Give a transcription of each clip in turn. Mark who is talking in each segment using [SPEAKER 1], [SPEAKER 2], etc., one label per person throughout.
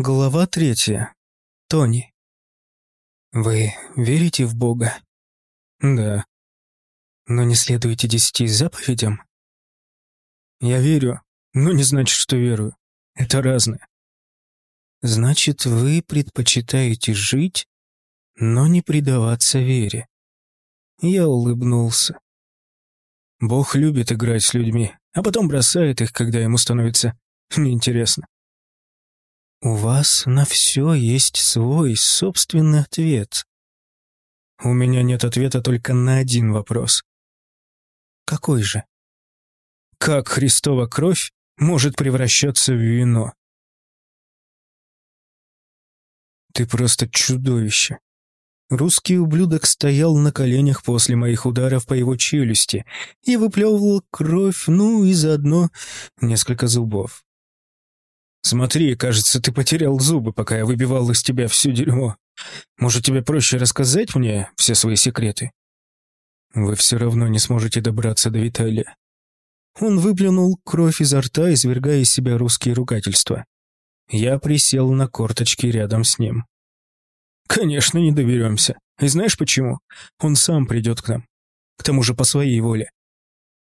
[SPEAKER 1] Глава третья. Тони. Вы верите в Бога?
[SPEAKER 2] Да.
[SPEAKER 1] Но не следуете десяти заповедям?
[SPEAKER 2] Я верю, но не значит, что верую. Это разное.
[SPEAKER 1] Значит, вы предпочитаете жить, но не предаваться вере. Я улыбнулся.
[SPEAKER 2] Бог любит играть с людьми, а потом бросает их, когда ему становится неинтересно.
[SPEAKER 1] У вас на все есть свой собственный ответ.
[SPEAKER 2] У меня нет ответа только на один вопрос.
[SPEAKER 1] Какой же?
[SPEAKER 2] Как Христова кровь может превращаться в вино? Ты просто чудовище.
[SPEAKER 1] Русский ублюдок стоял на коленях после моих ударов по его челюсти и выплевывал кровь, ну и заодно несколько зубов.
[SPEAKER 2] Смотри, кажется, ты потерял зубы, пока я выбивал из тебя все дерьмо. Может, тебе проще рассказать мне все свои секреты? Вы все равно не сможете добраться до Виталия.
[SPEAKER 1] Он выплюнул кровь изо рта, извергая из себя русские ругательства. Я присел на корточки рядом с ним.
[SPEAKER 2] Конечно, не доберемся. И знаешь почему? Он сам придет к нам. К тому же по своей воле.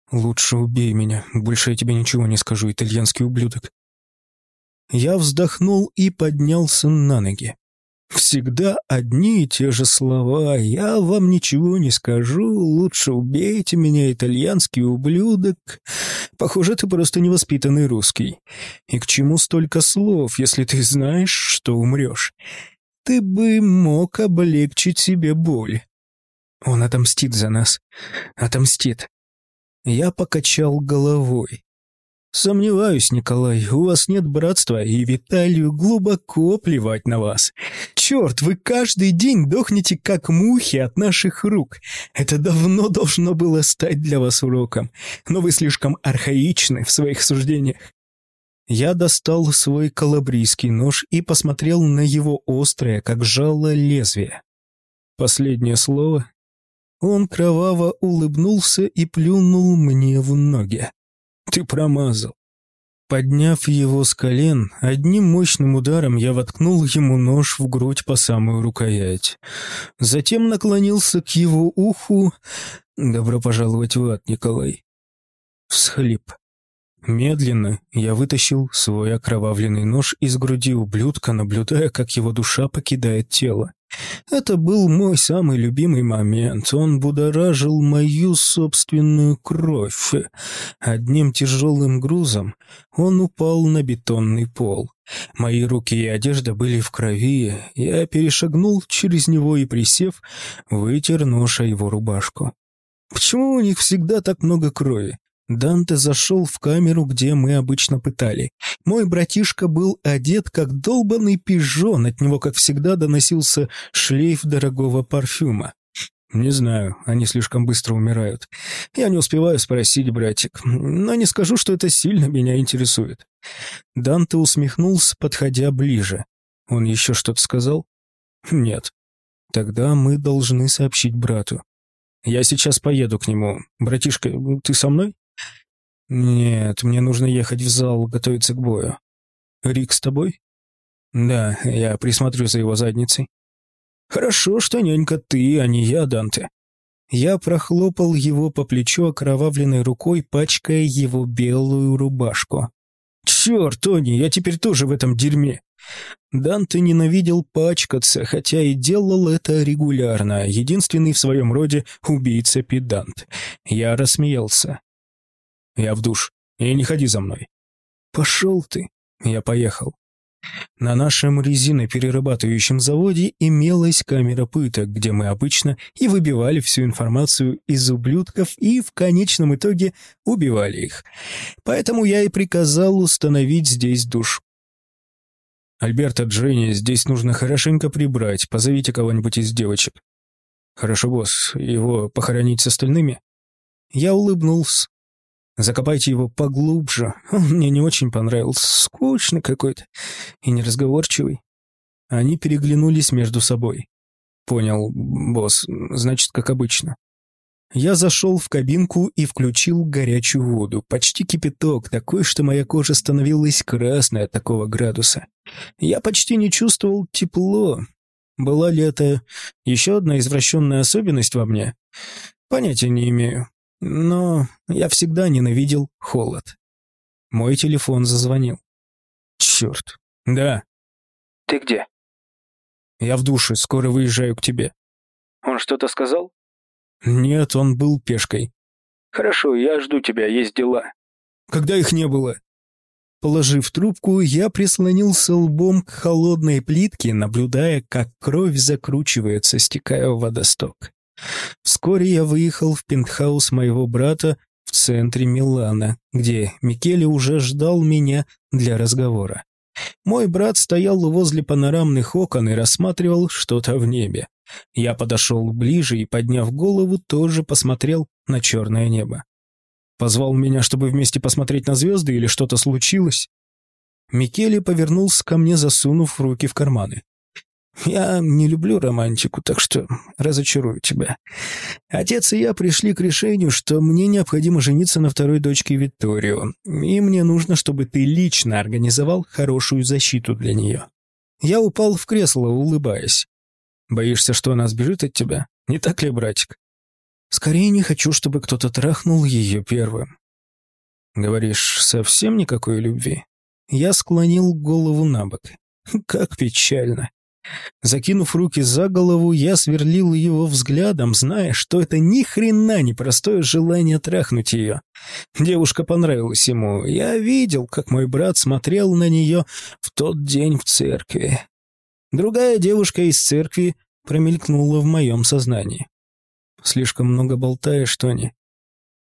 [SPEAKER 2] Лучше убей меня, больше я тебе ничего не скажу, итальянский ублюдок.
[SPEAKER 1] Я вздохнул и поднялся на ноги. «Всегда одни и те же слова. Я вам ничего не скажу. Лучше убейте меня, итальянский ублюдок. Похоже, ты просто невоспитанный русский. И к чему столько слов, если ты знаешь, что умрешь? Ты бы мог облегчить себе боль. Он отомстит за нас. Отомстит». Я покачал головой. «Сомневаюсь, Николай, у вас нет братства, и Виталию глубоко плевать на вас. Черт, вы каждый день дохнете, как мухи от наших рук. Это давно должно было стать для вас уроком, но вы слишком архаичны в своих суждениях». Я достал свой калабрийский нож и посмотрел на его острое, как жало лезвие. Последнее слово. Он кроваво улыбнулся и плюнул мне в ноги. Ты промазал. Подняв его с колен, одним мощным ударом я воткнул ему нож в грудь по самую рукоять. Затем наклонился к его уху. «Добро пожаловать в ад, Николай». Всхлип. Медленно я вытащил свой окровавленный нож из груди ублюдка, наблюдая, как его душа покидает тело. Это был мой самый любимый момент. Он будоражил мою собственную кровь. Одним тяжелым грузом он упал на бетонный пол. Мои руки и одежда были в крови. Я перешагнул через него и, присев, вытер нож о его рубашку. Почему у них всегда так много крови? Данте зашел в камеру, где мы обычно пытали. Мой братишка был одет как долбанный пижон, от него, как всегда, доносился шлейф дорогого парфюма. Не знаю, они слишком быстро умирают. Я не успеваю спросить, братик, но не скажу, что это сильно меня интересует. Данте усмехнулся, подходя ближе. Он еще что-то сказал? Нет. Тогда мы должны сообщить брату. Я сейчас поеду к нему. Братишка, ты со мной? «Нет, мне нужно ехать в зал, готовиться к бою. Рик с тобой?» «Да, я присмотрю за его задницей». «Хорошо, что нянька ты, а не я, Данте». Я прохлопал его по плечу окровавленной рукой, пачкая его белую рубашку. «Черт, Тони, я теперь тоже в этом дерьме!» Данте ненавидел пачкаться, хотя и делал это регулярно, единственный в своем роде убийца-педант. Я рассмеялся. Я в душ. И не ходи за мной. Пошел ты. Я поехал. На нашем резиноперерабатывающем заводе имелась камера пыток, где мы обычно и выбивали всю информацию из ублюдков и в конечном итоге убивали их. Поэтому я и приказал установить здесь душ. «Альберта, Дженни, здесь нужно хорошенько прибрать. Позовите кого-нибудь из девочек». «Хорошо, босс. Его похоронить с остальными?» Я улыбнулся. Закопайте его поглубже. Он мне не очень понравился. Скучный какой-то и неразговорчивый. Они переглянулись между собой. Понял, босс. Значит, как обычно. Я зашел в кабинку и включил горячую воду, почти кипяток, такой, что моя кожа становилась красной от такого градуса. Я почти не чувствовал тепло. Была ли это еще одна извращенная особенность во мне? Понятия не имею. Но я всегда ненавидел холод. Мой телефон зазвонил. Черт. Да.
[SPEAKER 2] Ты где?
[SPEAKER 1] Я в душе, скоро выезжаю к тебе.
[SPEAKER 2] Он что-то сказал?
[SPEAKER 1] Нет, он был пешкой.
[SPEAKER 2] Хорошо, я жду тебя, есть дела.
[SPEAKER 1] Когда их не было? Положив трубку, я прислонился лбом к холодной плитке, наблюдая, как кровь закручивается, стекая в водосток. Вскоре я выехал в пентхаус моего брата в центре Милана, где Микеле уже ждал меня для разговора. Мой брат стоял возле панорамных окон и рассматривал что-то в небе. Я подошел ближе и, подняв голову, тоже посмотрел на черное небо. Позвал меня, чтобы вместе посмотреть на звезды или что-то случилось? Микеле повернулся ко мне, засунув руки в карманы. Я не люблю романтику, так что разочарую тебя. Отец и я пришли к решению, что мне необходимо жениться на второй дочке Викторио, и мне нужно, чтобы ты лично организовал хорошую защиту для нее. Я упал в кресло, улыбаясь. Боишься, что она сбежит от тебя? Не так ли, братик? Скорее не хочу, чтобы кто-то трахнул ее первым. Говоришь, совсем никакой любви? Я склонил голову на бок. Как печально. Закинув руки за голову, я сверлил его взглядом, зная, что это ни хрена не простое желание трахнуть ее. Девушка понравилась ему. Я видел, как мой брат смотрел на нее в тот день в церкви. Другая девушка из церкви промелькнула в моем сознании. Слишком много болтаешь, Тони.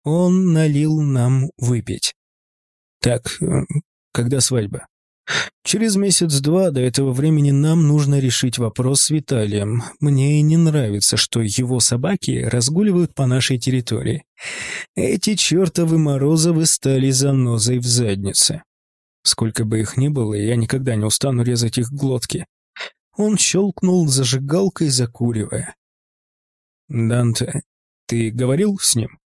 [SPEAKER 1] Он налил нам выпить. Так, э, когда свадьба? Через месяц-два до этого времени нам нужно решить вопрос с Виталием. Мне и не нравится, что его собаки разгуливают по нашей территории. Эти чертовы Морозовы стали занозой в заднице. Сколько бы их ни было, я никогда не устану резать их глотки. Он щелкнул зажигалкой, закуривая. «Данте, ты говорил с ним?»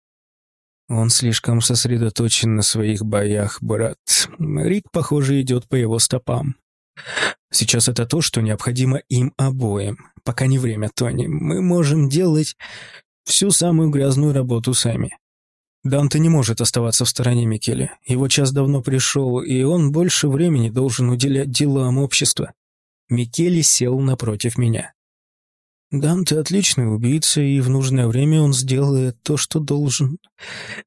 [SPEAKER 1] Он слишком сосредоточен на своих боях, брат. Рик, похоже, идет по его стопам. Сейчас это то, что необходимо им обоим. Пока не время, Тони. Мы можем делать всю самую грязную работу сами. Данте не может оставаться в стороне Микеле. Его час давно пришел, и он больше времени должен уделять делам общества. Микеле сел напротив меня. Данте отличный убийца, и в нужное время он сделает то, что должен.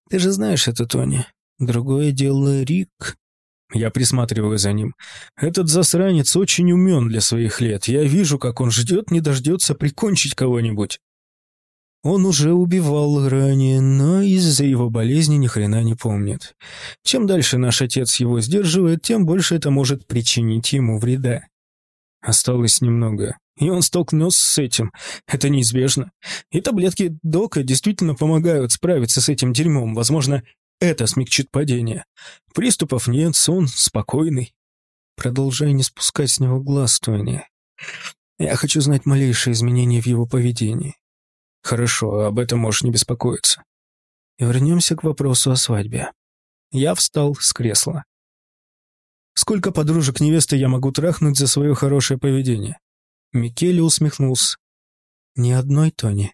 [SPEAKER 1] Ты же знаешь это, Тони. Другое дело Рик. Я присматриваю за ним. Этот засранец очень умен для своих лет. Я вижу, как он ждет, не дождется прикончить кого-нибудь. Он уже убивал ранее, но из-за его болезни ни хрена не помнит. Чем дальше наш отец его сдерживает, тем больше это может причинить ему вреда. Осталось немного. И он столкнулся с этим. Это неизбежно. И таблетки Дока действительно помогают справиться с этим дерьмом. Возможно, это смягчит падение. Приступов нет, сон спокойный. Продолжай не спускать с него глаз, Тони. Я хочу знать малейшие изменения в его поведении. Хорошо, об этом можешь не беспокоиться. И вернемся к вопросу о свадьбе. Я встал с кресла. Сколько подружек невесты я могу трахнуть за свое хорошее поведение? Микеле усмехнулся. «Ни одной, Тони».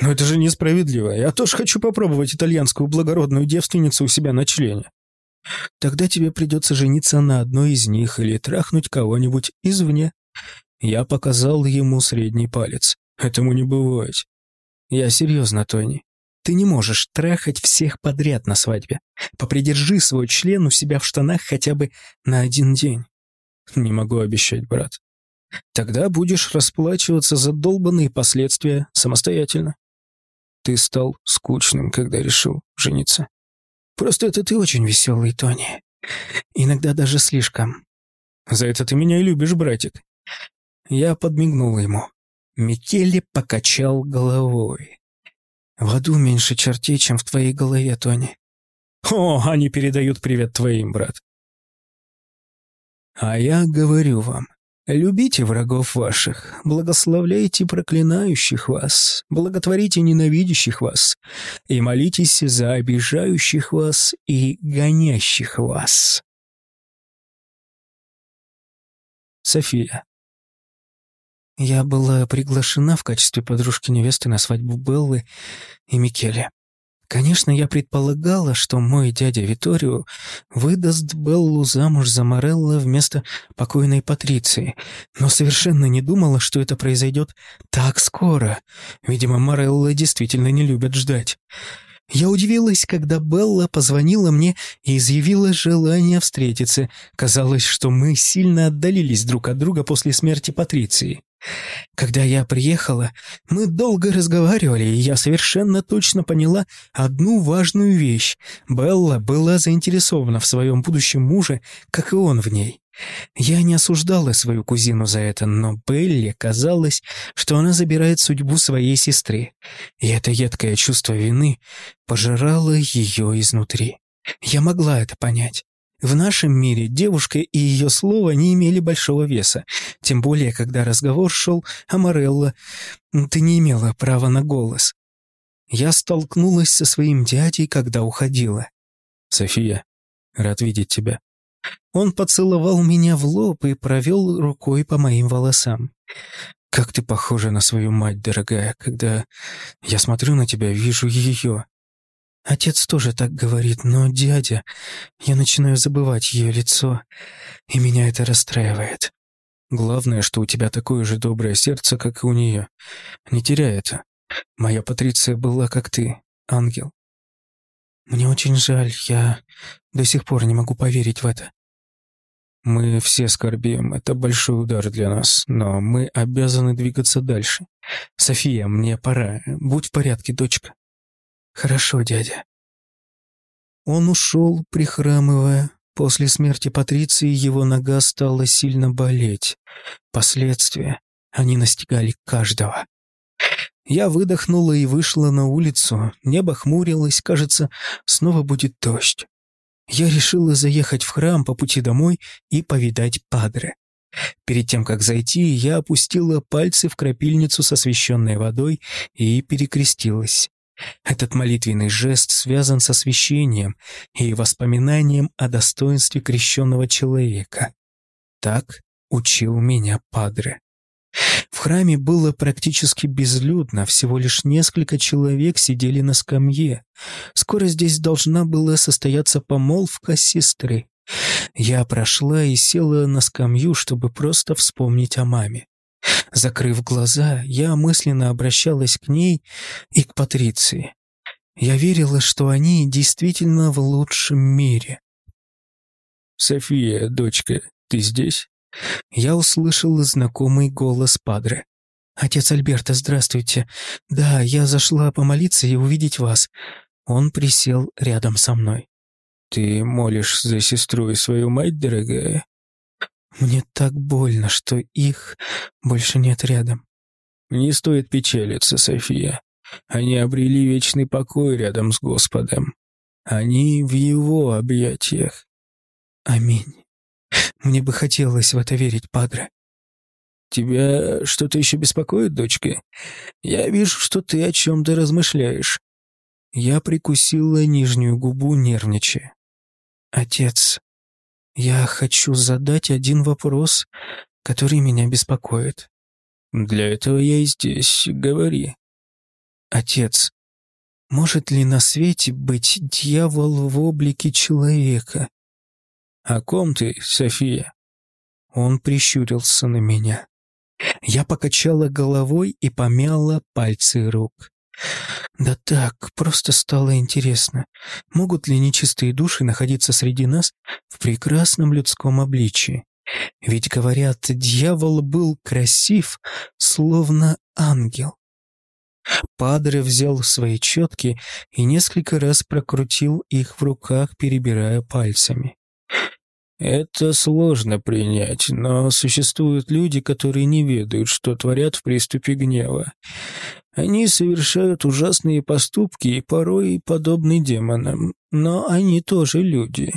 [SPEAKER 1] «Но это же несправедливо. Я тоже хочу попробовать итальянскую благородную девственницу у себя на члене». «Тогда тебе придется жениться на одной из них или трахнуть кого-нибудь извне». Я показал ему средний палец. «Этому не бывает». «Я серьезно, Тони. Ты не можешь трахать всех подряд на свадьбе. Попридержи свой член у себя в штанах хотя бы на один день». «Не могу обещать, брат». Тогда будешь расплачиваться за долбанные последствия самостоятельно. Ты стал скучным, когда решил жениться. Просто это ты очень веселый, Тони. Иногда даже слишком. За это ты меня и любишь, братик. Я подмигнул ему. Микеле покачал головой. В аду меньше чертей, чем в твоей голове, Тони. О, они передают привет твоим, брат. А я говорю вам, Любите врагов ваших, благословляйте проклинающих вас, благотворите ненавидящих вас, и молитесь за обижающих вас и гонящих вас. София. Я была приглашена в качестве подружки невесты на свадьбу Беллы и Микеле. Конечно, я предполагала, что мой дядя Виторио выдаст Беллу замуж за Морелло вместо покойной Патриции, но совершенно не думала, что это произойдет так скоро. Видимо, Морелло действительно не любят ждать. Я удивилась, когда Белла позвонила мне и изъявила желание встретиться. Казалось, что мы сильно отдалились друг от друга после смерти Патриции. Когда я приехала, мы долго разговаривали, и я совершенно точно поняла одну важную вещь. Белла была заинтересована в своем будущем муже, как и он в ней. Я не осуждала свою кузину за это, но Белле казалось, что она забирает судьбу своей сестры, и это едкое чувство вины пожирало ее изнутри. Я могла это понять. В нашем мире девушка и ее слово не имели большого веса, тем более, когда разговор шел о Морелло. Ты не имела права на голос. Я столкнулась со своим дядей, когда уходила.
[SPEAKER 2] «София, рад видеть тебя».
[SPEAKER 1] Он поцеловал меня в лоб и провел рукой по моим волосам.
[SPEAKER 2] «Как ты похожа на свою мать, дорогая, когда я смотрю на тебя, вижу ее.
[SPEAKER 1] Отец тоже так говорит, но дядя... Я начинаю забывать ее лицо, и меня это расстраивает.
[SPEAKER 2] Главное, что у тебя такое же доброе сердце, как и у нее. Не теряй это. Моя Патриция была как ты, ангел.
[SPEAKER 1] Мне очень жаль, я до сих пор не могу поверить в это.
[SPEAKER 2] Мы все скорбим, это большой удар для нас, но мы обязаны двигаться дальше. София, мне пора. Будь в порядке, дочка.
[SPEAKER 1] «Хорошо, дядя». Он ушел, прихрамывая. После смерти Патриции его нога стала сильно болеть. Последствия, они настигали каждого. Я выдохнула и вышла на улицу. Небо хмурилось, кажется, снова будет дождь. Я решила заехать в храм по пути домой и повидать Падре. Перед тем, как зайти, я опустила пальцы в крапильницу с освященной водой и перекрестилась. Этот молитвенный жест связан с освящением и воспоминанием о достоинстве крещенного человека. Так учил меня Падре. В храме было практически безлюдно, всего лишь несколько человек сидели на скамье. Скоро здесь должна была состояться помолвка сестры. Я прошла и села на скамью, чтобы просто вспомнить о маме. Закрыв глаза, я мысленно обращалась к ней и к Патриции. Я верила, что они действительно в лучшем мире.
[SPEAKER 2] «София, дочка, ты здесь?»
[SPEAKER 1] Я услышала знакомый голос Падре. «Отец Альберта, здравствуйте. Да, я зашла помолиться и увидеть вас». Он присел рядом со мной.
[SPEAKER 2] «Ты молишь за сестру и свою мать, дорогая?»
[SPEAKER 1] Мне так больно, что их больше нет рядом.
[SPEAKER 2] Не стоит печалиться, София. Они обрели вечный покой рядом с Господом. Они в Его объятиях.
[SPEAKER 1] Аминь. Мне бы хотелось в это верить, Падре.
[SPEAKER 2] Тебя что-то еще беспокоит, дочка? Я вижу, что ты о чем-то размышляешь.
[SPEAKER 1] Я прикусила нижнюю губу, нервничая. Отец, я хочу задать один вопрос, который меня беспокоит.
[SPEAKER 2] Для этого я и здесь. Говори.
[SPEAKER 1] Отец, может ли на свете быть дьявол в облике человека?
[SPEAKER 2] О ком ты, София?
[SPEAKER 1] Он прищурился на меня. Я покачала головой и помяла пальцы рук. Да так, просто стало интересно, могут ли нечистые души находиться среди нас в прекрасном людском обличии? Ведь, говорят, дьявол был красив, словно ангел. Падре взял свои четки и несколько раз прокрутил их в руках, перебирая пальцами.
[SPEAKER 2] Это сложно принять, но существуют люди, которые не ведают, что творят в приступе гнева. Они совершают ужасные поступки и порой подобны демонам, но они тоже люди.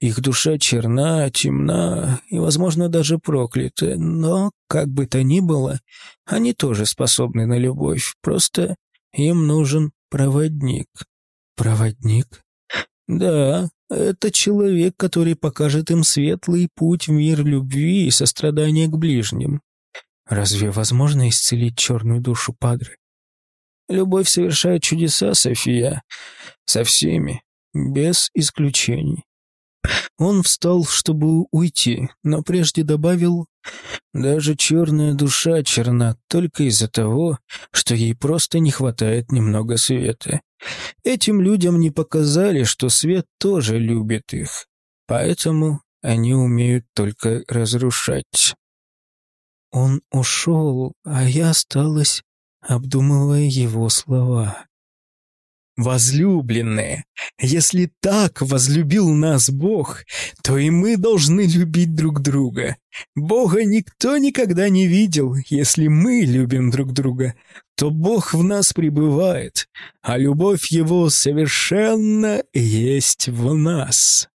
[SPEAKER 1] Их душа черна, темна и, возможно, даже проклята, но, как бы то ни было, они тоже способны на любовь, просто им нужен проводник.
[SPEAKER 2] Проводник?
[SPEAKER 1] Да, это человек, который покажет им светлый путь в мир любви и сострадания к ближним.
[SPEAKER 2] Разве возможно исцелить черную душу Падры?
[SPEAKER 1] Любовь совершает чудеса, София. Со всеми, без исключений. Он встал, чтобы уйти, но прежде добавил, «Даже черная душа черна только из-за того, что ей просто не хватает немного света. Этим людям не показали, что свет тоже любит их, поэтому они умеют только разрушать».
[SPEAKER 2] Он ушел, а я осталась, обдумывая его слова.
[SPEAKER 1] Возлюбленные, если так возлюбил нас Бог, то и мы должны любить друг друга. Бога никто никогда не видел. Если мы любим друг друга, то Бог в нас пребывает, а любовь Его совершенно есть в нас.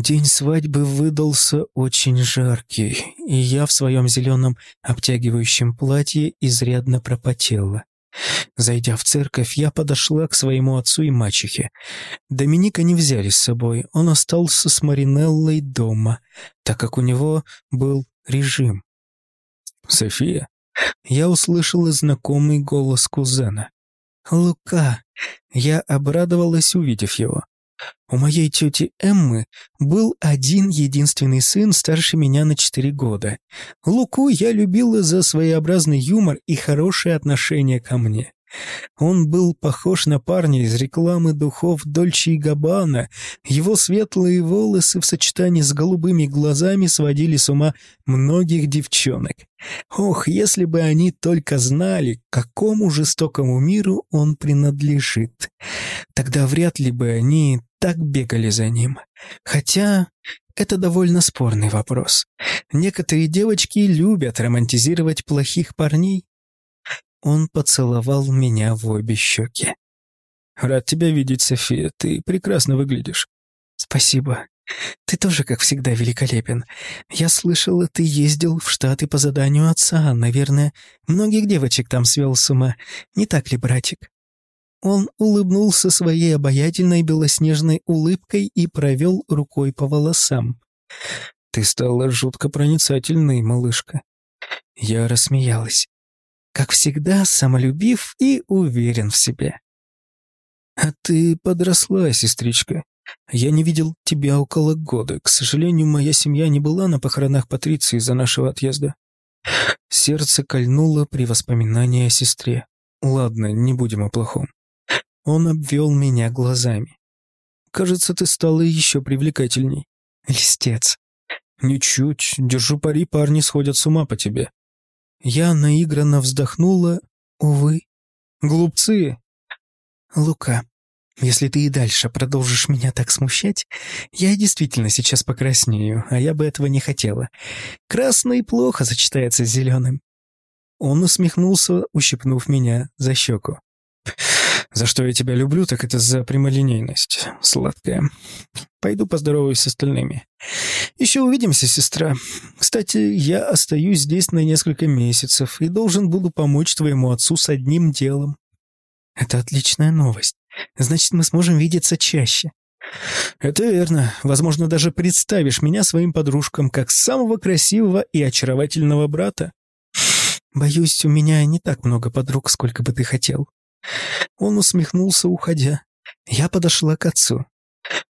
[SPEAKER 2] День свадьбы выдался очень жаркий, и я в своем зеленом обтягивающем платье изрядно пропотела. Зайдя в церковь, я подошла к своему отцу и мачехе. Доминика не взяли с собой, он остался с Маринеллой дома, так как у него был режим.
[SPEAKER 1] «София?»
[SPEAKER 2] Я услышала знакомый голос кузена. «Лука!» Я обрадовалась, увидев его. У моей тети Эммы был один единственный сын старше меня на четыре года. Луку я любила за своеобразный юмор и хорошее отношение ко мне. Он был похож на парня из рекламы духов Дольче и Габбана. Его светлые волосы в сочетании с голубыми глазами сводили с ума многих девчонок. Ох, если бы они только знали, какому жестокому миру он принадлежит. Тогда вряд ли бы они так бегали за ним. Хотя это довольно спорный вопрос. Некоторые девочки любят романтизировать плохих парней, он поцеловал меня в обе щеки.
[SPEAKER 1] «Рад тебя видеть, София. Ты прекрасно выглядишь».
[SPEAKER 2] «Спасибо. Ты тоже, как всегда, великолепен. Я слышала, ты ездил в Штаты по заданию отца. Наверное, многих девочек там свел с ума. Не так ли, братик?» Он улыбнулся своей обаятельной белоснежной улыбкой и провел рукой по волосам.
[SPEAKER 1] «Ты стала жутко проницательной, малышка».
[SPEAKER 2] Я рассмеялась как всегда, самолюбив и уверен в себе.
[SPEAKER 1] «А ты подросла, сестричка. Я не видел тебя около года. К сожалению, моя семья не была на похоронах Патриции из-за нашего отъезда».
[SPEAKER 2] Сердце кольнуло при воспоминании о сестре. «Ладно, не будем о плохом». Он обвел меня глазами.
[SPEAKER 1] «Кажется, ты стала еще привлекательней».
[SPEAKER 2] «Листец».
[SPEAKER 1] «Ничуть. Держу пари, парни сходят с ума по тебе».
[SPEAKER 2] Я наигранно вздохнула. Увы.
[SPEAKER 1] Глупцы.
[SPEAKER 2] Лука, если ты и дальше продолжишь меня так смущать, я действительно сейчас покраснею, а я бы этого не хотела. Красный плохо сочетается с зеленым. Он усмехнулся, ущипнув меня за щеку.
[SPEAKER 1] За что я тебя люблю, так это за прямолинейность, сладкая. Пойду поздороваюсь с остальными. Еще увидимся, сестра. Кстати, я остаюсь здесь на несколько месяцев и должен буду помочь твоему отцу с одним делом.
[SPEAKER 2] Это отличная новость. Значит, мы сможем видеться чаще.
[SPEAKER 1] Это верно. Возможно, даже представишь меня своим подружкам как самого красивого и очаровательного брата.
[SPEAKER 2] Боюсь, у меня не так много подруг, сколько бы ты хотел. Он усмехнулся, уходя. Я подошла к отцу.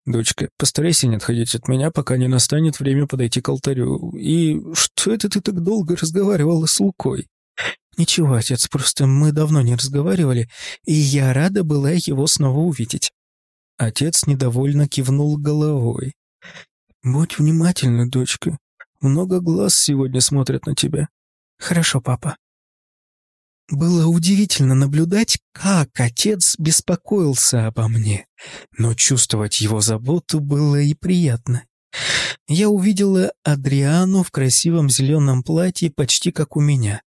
[SPEAKER 1] «Дочка, постарайся не отходить от меня, пока не настанет время подойти к алтарю. И что это ты так долго разговаривала с Лукой?»
[SPEAKER 2] «Ничего, отец, просто мы давно не разговаривали, и я рада была его снова увидеть».
[SPEAKER 1] Отец недовольно кивнул головой. «Будь внимательна, дочка. Много глаз сегодня смотрят на тебя».
[SPEAKER 2] «Хорошо, папа». Было удивительно наблюдать, как отец беспокоился обо мне, но чувствовать его заботу было и приятно. Я увидела Адриану в красивом зеленом платье почти как у меня.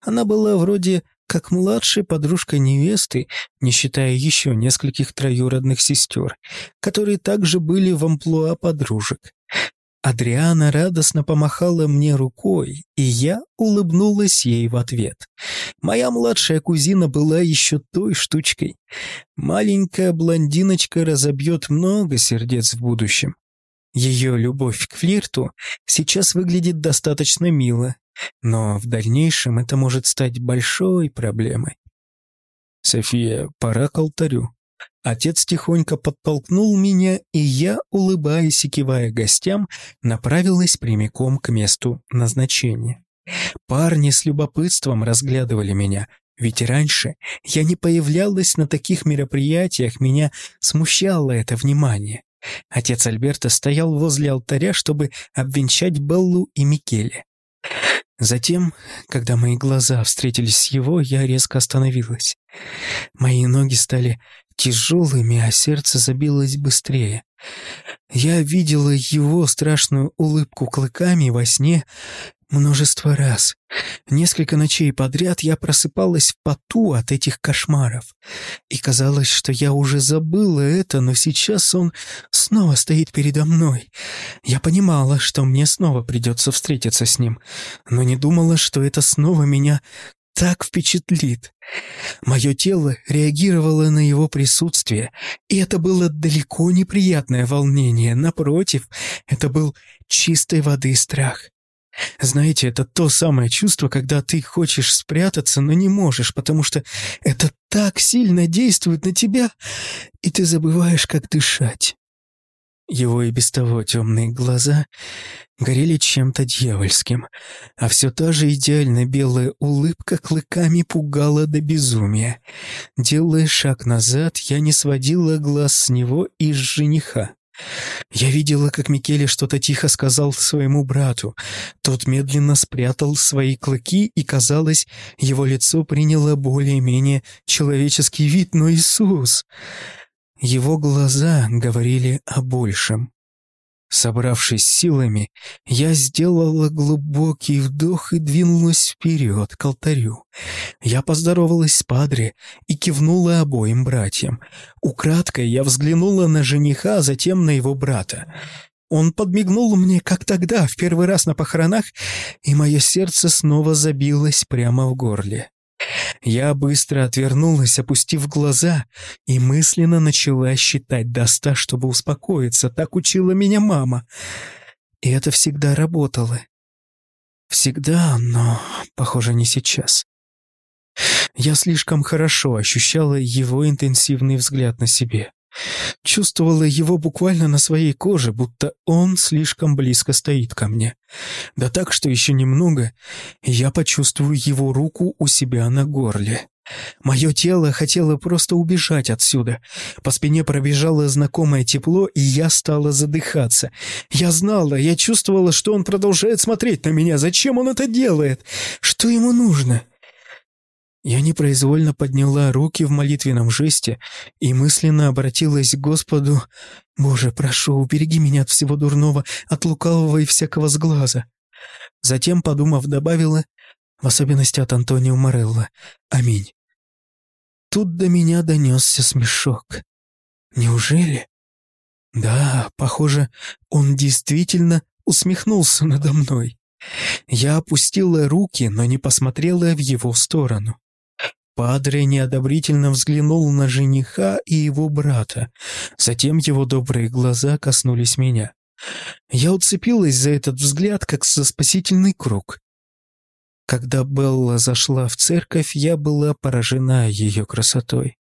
[SPEAKER 2] Она была вроде
[SPEAKER 1] как младшая подружка невесты, не считая еще нескольких троюродных сестер, которые также были в амплуа подружек. Адриана радостно помахала мне рукой, и я улыбнулась ей в ответ. Моя младшая кузина была еще той штучкой. Маленькая блондиночка разобьет много сердец в будущем. Ее любовь к флирту сейчас выглядит достаточно мило, но в дальнейшем это может стать большой проблемой. «София, пора к алтарю», Отец тихонько подтолкнул меня, и я, улыбаясь и кивая гостям, направилась прямиком к месту назначения. Парни с любопытством разглядывали меня, ведь раньше я не появлялась на таких мероприятиях, меня смущало это внимание. Отец Альберта стоял возле алтаря, чтобы обвенчать Беллу и Микеле. Затем, когда мои глаза встретились с его, я резко остановилась. Мои ноги стали тяжелыми, а сердце забилось быстрее. Я видела его страшную улыбку клыками во сне множество раз. Несколько ночей подряд я просыпалась в поту от этих кошмаров. И казалось, что я уже забыла это, но сейчас он снова стоит передо мной. Я понимала, что мне снова придется встретиться с ним, но не думала, что это снова меня так впечатлит. Мое тело реагировало на его присутствие, и это было далеко неприятное волнение. Напротив, это был чистой воды страх. Знаете, это то самое чувство, когда ты хочешь спрятаться, но не можешь, потому что это так сильно действует на тебя, и ты забываешь, как дышать. Его и без того темные глаза горели чем-то дьявольским, а все та же идеально белая улыбка клыками пугала до безумия. Делая шаг назад, я не сводила глаз с него и с жениха. Я видела, как Микеле что-то тихо сказал своему брату. Тот медленно спрятал свои клыки, и, казалось, его лицо приняло более-менее человеческий вид, но Иисус... Его глаза говорили о большем. Собравшись силами, я сделала глубокий вдох и двинулась вперед к алтарю. Я поздоровалась с Падре и кивнула обоим братьям. Украдкой я взглянула на жениха, а затем на его брата. Он подмигнул мне, как тогда, в первый раз на похоронах, и мое сердце снова забилось прямо в горле. Я быстро отвернулась, опустив глаза, и мысленно начала считать до ста, чтобы успокоиться. Так учила меня мама. И это всегда работало. Всегда, но, похоже, не сейчас. Я слишком хорошо ощущала его интенсивный взгляд на себе. Чувствовала его буквально на своей коже, будто он слишком близко стоит ко мне. Да так, что еще немного, я почувствую его руку у себя на горле. Мое тело хотело просто убежать отсюда. По спине пробежало знакомое тепло, и я стала задыхаться. Я знала, я чувствовала, что он продолжает смотреть на меня. Зачем он это делает? Что ему нужно? Я непроизвольно подняла руки в молитвенном жесте и мысленно обратилась к Господу «Боже, прошу, убереги меня от всего дурного, от лукавого и всякого сглаза». Затем, подумав, добавила «В особенности от Антонио Морелло. Аминь». Тут до меня донесся смешок. «Неужели?» «Да, похоже, он действительно усмехнулся надо мной». Я опустила руки, но не посмотрела в его сторону. Падре неодобрительно взглянул на жениха и его брата. Затем его добрые глаза коснулись меня. Я уцепилась за этот взгляд, как за спасительный круг. Когда Белла зашла в церковь, я была поражена ее красотой.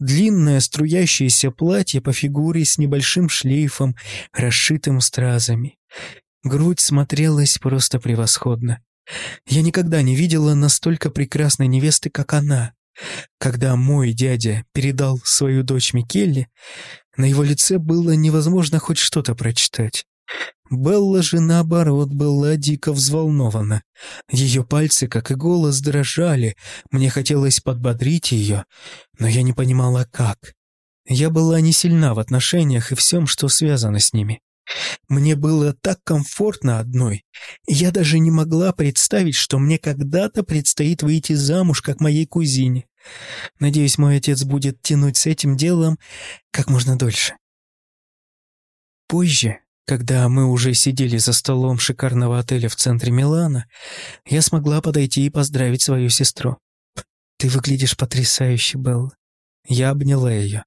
[SPEAKER 1] Длинное струящееся платье по фигуре с небольшим шлейфом, расшитым стразами. Грудь смотрелась просто превосходно. Я никогда не видела настолько прекрасной невесты, как она. Когда мой дядя передал свою дочь Микелле, на его лице было невозможно хоть что-то прочитать. Белла же, наоборот, была дико взволнована. Ее пальцы, как и голос, дрожали. Мне хотелось подбодрить ее, но я не понимала, как. Я была не сильна в отношениях и всем, что связано с ними. Мне было так комфортно одной. Я даже не могла представить, что мне когда-то предстоит выйти замуж, как моей кузине. Надеюсь, мой отец будет тянуть с этим делом как можно дольше. Позже, когда мы уже сидели за столом шикарного отеля в центре Милана, я смогла подойти и поздравить свою сестру. «Ты выглядишь потрясающе, Белла». Я обняла ее.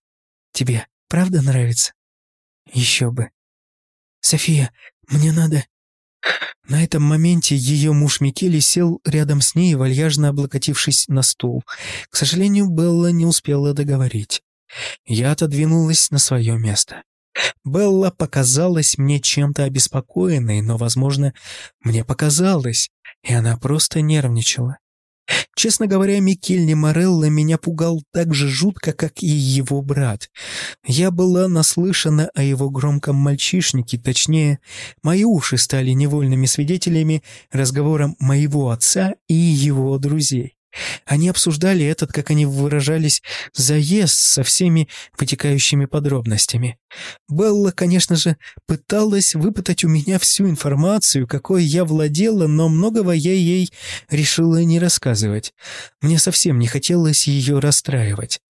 [SPEAKER 1] «Тебе правда нравится?» «Еще бы». «София, мне надо...» На этом моменте ее муж Микеле сел рядом с ней, вальяжно облокотившись на стул. К сожалению, Белла не успела договорить. Я отодвинулась на свое место. Белла показалась мне чем-то обеспокоенной, но, возможно, мне показалось, и она просто нервничала. Честно говоря, Микельни Морелло меня пугал так же жутко, как и его брат. Я была наслышана о его громком мальчишнике, точнее, мои уши стали невольными свидетелями разговорам моего отца и его друзей. Они обсуждали этот, как они выражались, заезд со всеми вытекающими подробностями. Белла, конечно же, пыталась выпытать у меня всю информацию, какой я владела, но многого я ей решила не рассказывать. Мне совсем не хотелось ее расстраивать.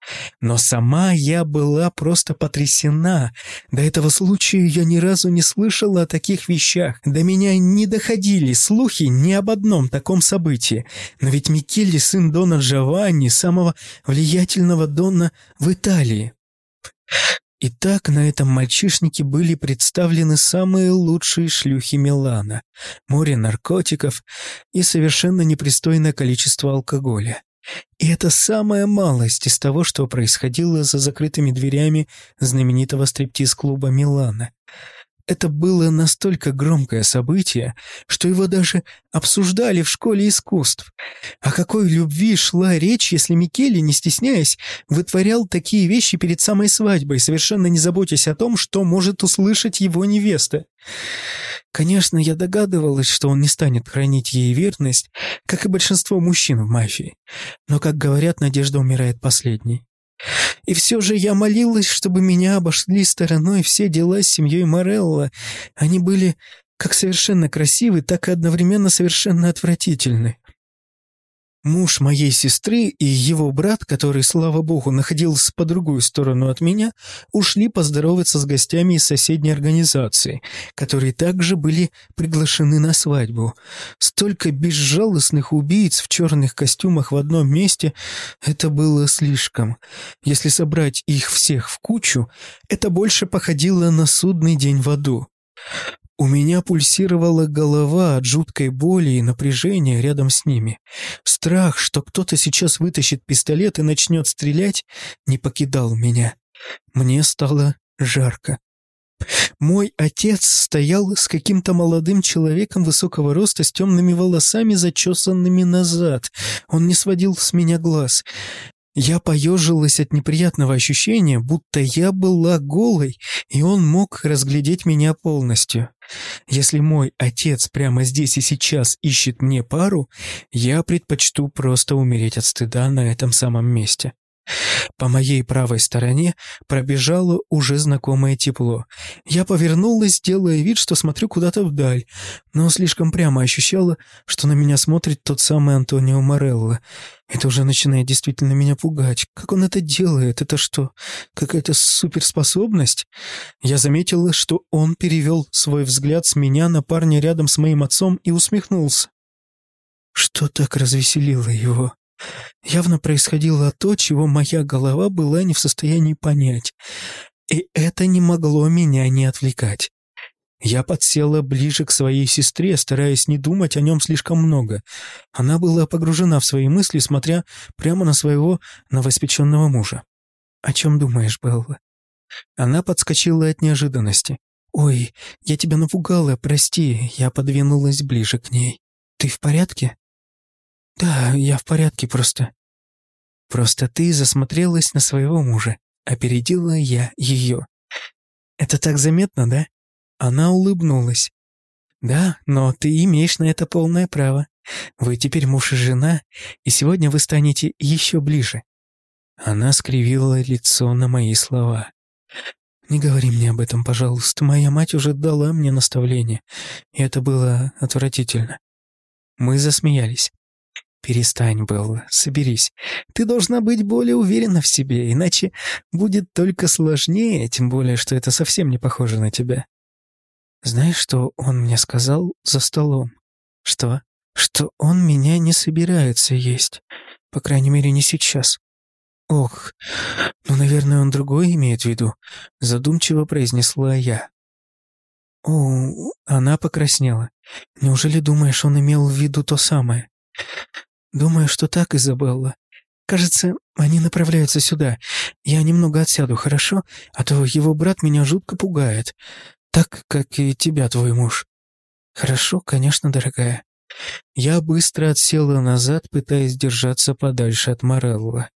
[SPEAKER 1] Но сама я была просто потрясена. До этого случая я ни разу не слышала о таких вещах. До меня не доходили слухи ни об одном таком событии. Но ведь Микелли сын Дона Джованни, самого влиятельного Дона в Италии. Итак, на этом мальчишнике были представлены самые лучшие шлюхи Милана, море наркотиков и совершенно непристойное количество алкоголя. И это самая малость из того, что происходило за закрытыми дверями знаменитого стриптиз-клуба Милана. Это было настолько громкое событие, что его даже обсуждали в школе искусств. О какой любви шла речь, если Микеле, не стесняясь, вытворял такие вещи перед самой свадьбой, совершенно не заботясь о том, что может услышать его невеста. Конечно, я догадывалась, что он не станет хранить ей верность, как и большинство мужчин в мафии. Но, как говорят, надежда умирает последней. И все же я молилась, чтобы меня обошли стороной все дела с семьей Морелла. Они были как совершенно красивы, так и одновременно совершенно отвратительны. Муж моей сестры и его брат, который, слава богу, находился по другую сторону от меня, ушли поздороваться с гостями из соседней организации, которые также были приглашены на свадьбу. Столько безжалостных убийц в черных костюмах в одном месте — это было слишком. Если собрать их всех в кучу, это больше походило на судный день в аду. У меня пульсировала голова от жуткой боли и напряжения рядом с ними. Страх, что кто-то сейчас вытащит пистолет и начнет стрелять, не покидал меня. Мне стало жарко. Мой отец стоял с каким-то молодым человеком высокого роста с темными волосами, зачесанными назад. Он не сводил с меня глаз. Я поежилась от неприятного ощущения, будто я была голой, и он мог разглядеть меня полностью. Если мой отец прямо здесь и сейчас ищет мне пару, я предпочту просто умереть от стыда на этом самом месте. По моей правой стороне пробежало уже знакомое тепло. Я повернулась, делая вид, что смотрю куда-то вдаль, но слишком прямо ощущала, что на меня смотрит тот самый Антонио Морелло. Это уже начинает действительно меня пугать. Как он это делает? Это что, какая-то суперспособность? Я заметила, что он перевел свой взгляд с меня на парня рядом с моим отцом и усмехнулся. Что так развеселило его? Явно происходило то, чего моя голова была не в состоянии понять. И это не могло меня не отвлекать. Я подсела ближе к своей сестре, стараясь не думать о нем слишком много. Она была погружена в свои мысли, смотря прямо на своего новоспеченного мужа. «О чем думаешь, Белла?» Она подскочила от неожиданности. «Ой, я тебя напугала, прости». Я подвинулась ближе к ней. «Ты в порядке?» «Да, я в порядке просто». «Просто ты засмотрелась на своего мужа. Опередила я ее». «Это так заметно, да?» Она улыбнулась. «Да, но ты имеешь на это полное право. Вы теперь муж и жена, и сегодня вы станете еще ближе». Она скривила лицо на мои слова. Не говори мне об этом, пожалуйста. Моя мать уже дала мне наставление, и это было отвратительно. Мы засмеялись. Перестань, Белла, соберись. Ты должна быть более уверена в себе, иначе будет только сложнее, тем более, что это совсем не похоже на тебя. Знаешь, что он мне сказал за столом? Что? Что он меня не собирается есть. По крайней мере, не сейчас. Ох, ну, наверное, он другой имеет в виду, задумчиво произнесла я. О, она покраснела. Неужели думаешь, он имел в виду то самое? Думаю, что так, Изабелла. Кажется, они направляются сюда. Я немного отсяду, хорошо? А то его брат меня жутко пугает. Так, как и тебя, твой муж. Хорошо, конечно, дорогая. Я быстро отсела назад, пытаясь держаться подальше от Морелла.